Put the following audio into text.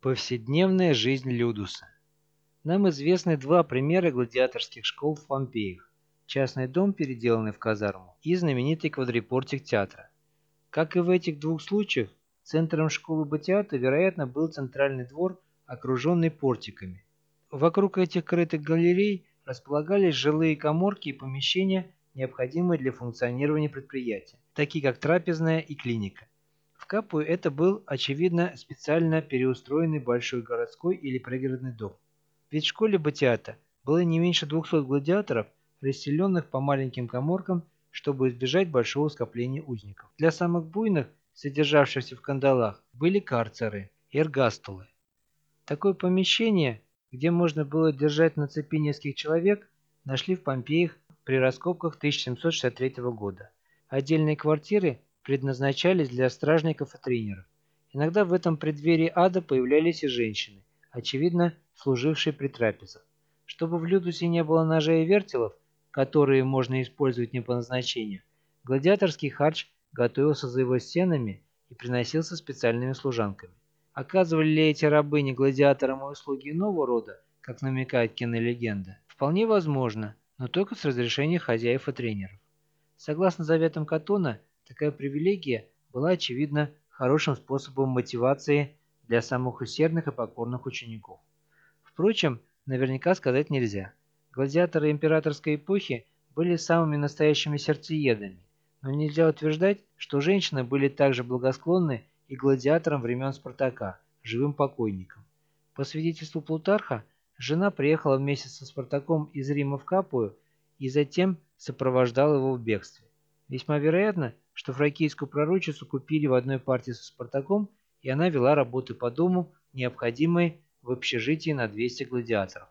Повседневная жизнь Людуса. Нам известны два примера гладиаторских школ в Помпеях. Частный дом, переделанный в казарму, и знаменитый квадрипортик театра. Как и в этих двух случаях, центром школы Батиата, вероятно, был центральный двор, окруженный портиками. Вокруг этих крытых галерей располагались жилые коморки и помещения, необходимые для функционирования предприятия, такие как трапезная и клиника. Капу это был, очевидно, специально переустроенный большой городской или пригородный дом. Ведь в школе Батиата было не меньше 200 гладиаторов, расселенных по маленьким коморкам, чтобы избежать большого скопления узников. Для самых буйных, содержавшихся в кандалах, были карцеры, эргастулы. Такое помещение, где можно было держать на цепи нескольких человек, нашли в Помпеях при раскопках 1763 года. Отдельные квартиры предназначались для стражников и тренеров. Иногда в этом преддверии ада появлялись и женщины, очевидно, служившие при трапезах. Чтобы в Людусе не было ножей и вертелов, которые можно использовать не по назначению, гладиаторский харч готовился за его стенами и приносился специальными служанками. Оказывали ли эти рабыни гладиаторам услуги иного рода, как намекает кинолегенда? Вполне возможно, но только с разрешения хозяев и тренеров. Согласно заветам Катона, Такая привилегия была, очевидно, хорошим способом мотивации для самых усердных и покорных учеников. Впрочем, наверняка сказать нельзя. Гладиаторы императорской эпохи были самыми настоящими сердцеедами, но нельзя утверждать, что женщины были также благосклонны и гладиаторам времен Спартака, живым покойникам. По свидетельству Плутарха, жена приехала вместе со Спартаком из Рима в Капую и затем сопровождала его в бегстве. Весьма вероятно, что фракийскую пророчицу купили в одной партии со Спартаком, и она вела работы по дому, необходимые в общежитии на 200 гладиаторов.